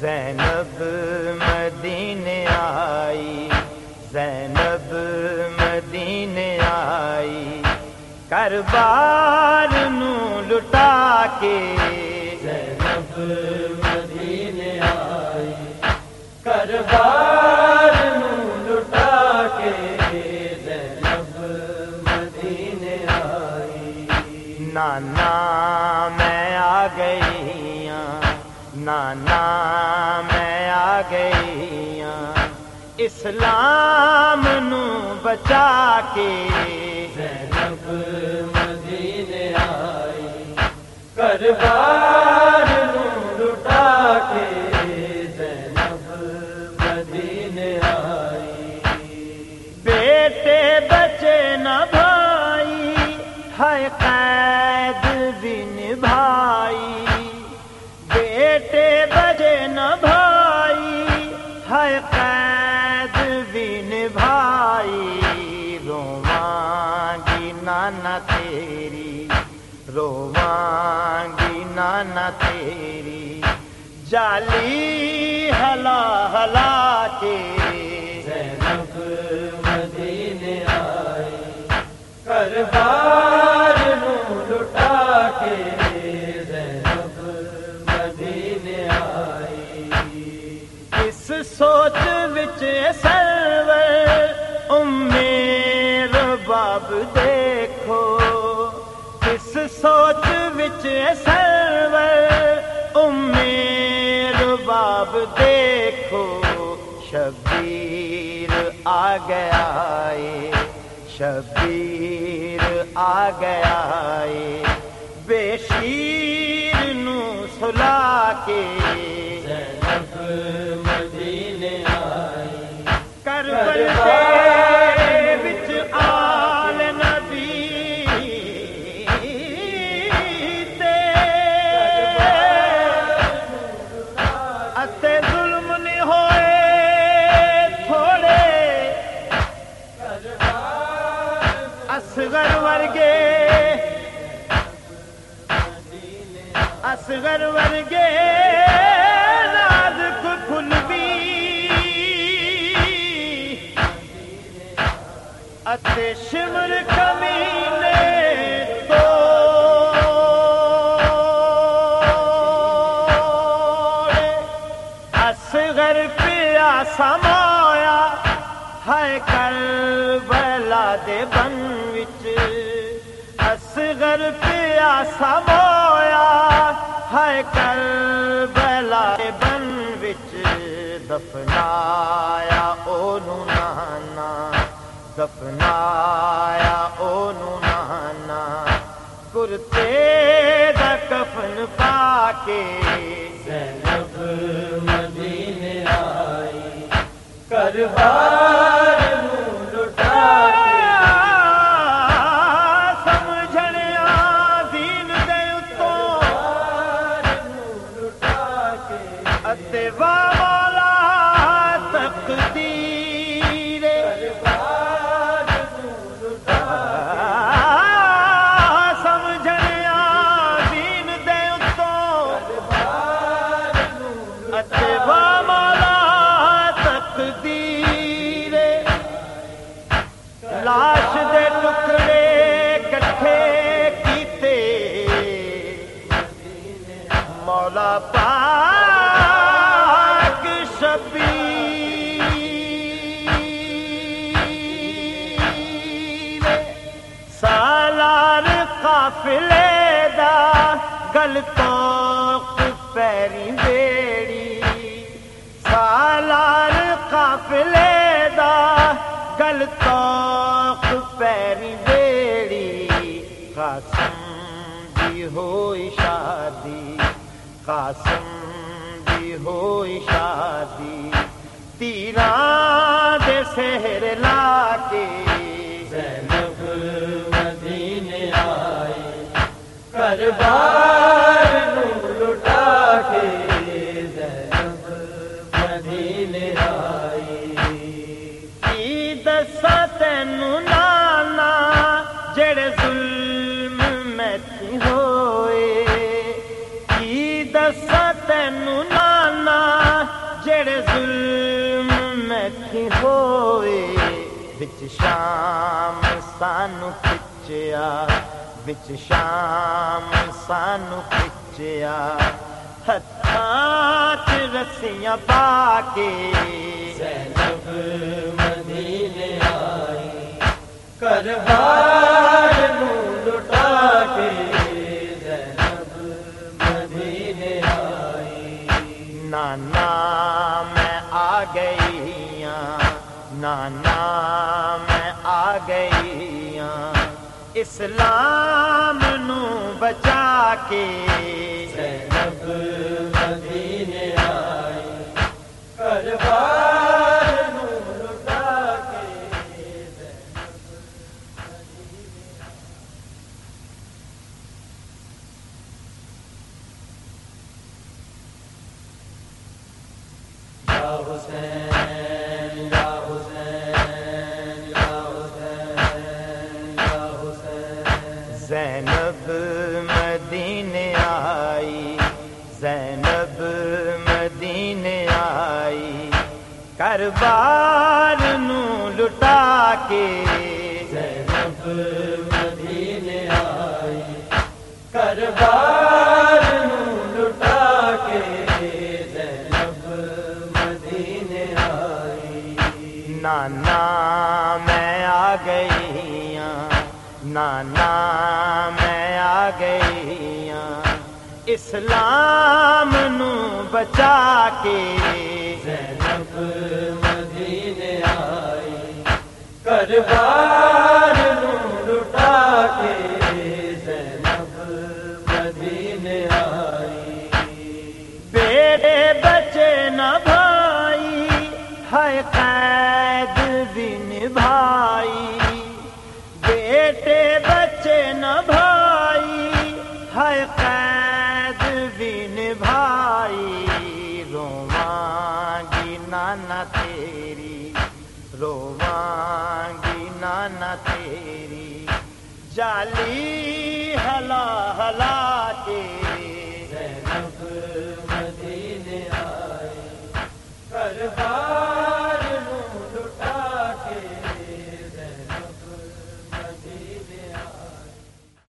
زینب مدینے آئی زینب مدینے آئی کربار نو لٹا کے۔ زینب مدینے آئی کربار نانا میں آ گئی ہاں۔ نانا میں آ گئی ہاں۔ اسلام نو بچا کے زینب مدینے آئی۔ کربار آئی رواں گی نانا تیری رواں گی نانا تیری جالی ہلا ہلا کے سرور امیر باب دیکھو شبیر آ گیا ہے شبیر آ گیا ہے۔ بے شیر نو سلا کے زینب مدینے آئی کربل شمر کمینے توڑے اصغر پیا سمایا ہے کربلا دے بن وچ۔ اصغر پیا سمایا ہے کربلا دے بن وچ۔ دفنایا اونوں نانا دفنایا اونوں نانا کرتے دا کفن پا کے زینب مدینے آئی۔ کربار تقدیر لاش دے ٹکڑے کٹھے کیتے مولا پاک قافلے دا گل تو پیری بیڑی، قاسم دی ہوئی شادی، قاسم دی ہوئی شادی تیران شام سانو کچیا بچ شام سانو کچیا ہات رسیاں پا کے۔ سی نب مدھیے آئے کر کے۔ سین مدھی آئی۔ نانام نانا میں آ گئی ہاں۔ اسلام نو بچا کے۔ زینب مدینے آئی کربار نو لٹا کے۔ یا حسین۔ کربار نو لٹا کے زینب مدینے آئی کربار نو لٹا کے زینب مدینے آئی نانا میں آ گئی نانا میں آ گئی اسلام نو بچا کے زینب مدینے آئی۔ کربار لٹا کے زینب مدینے آئی۔ بیٹے بچے نہ بھائی ہے قید بھی نبھائی۔ بیٹے بچے نہ بھائی ہے قید نانا تیری رواں گی نانا تیری جالی ہلا ہلا